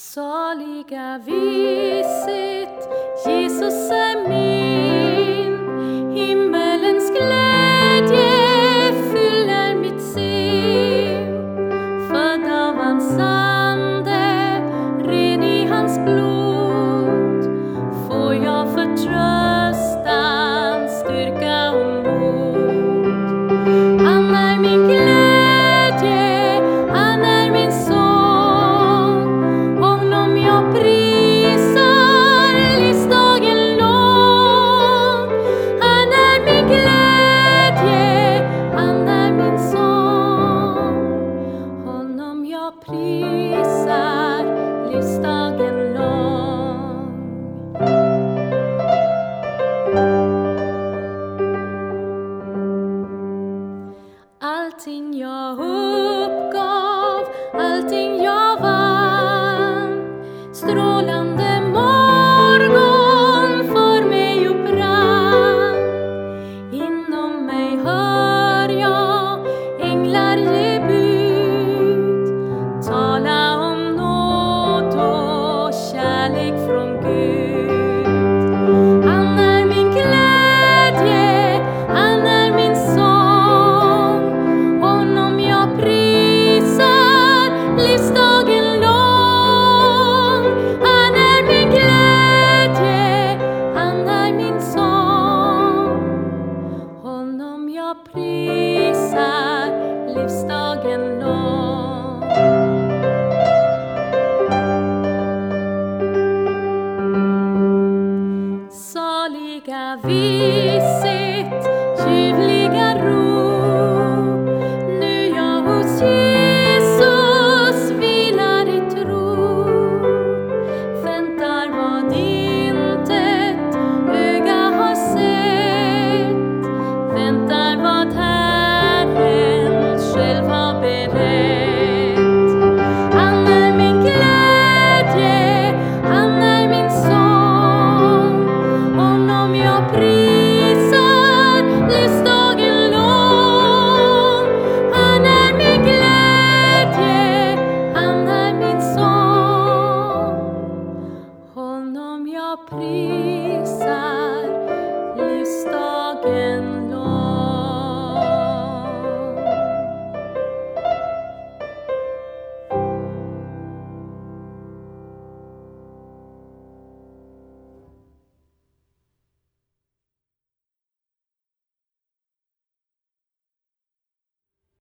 Saliga viset, Jesus är min, himmelens glädje fyller mitt sinn. Född av hans ande, ren i hans blod. Allting jag uppgav, allting jag vann strålar prisar livsdagen lång. Saliga viset, ljuvliga prisa.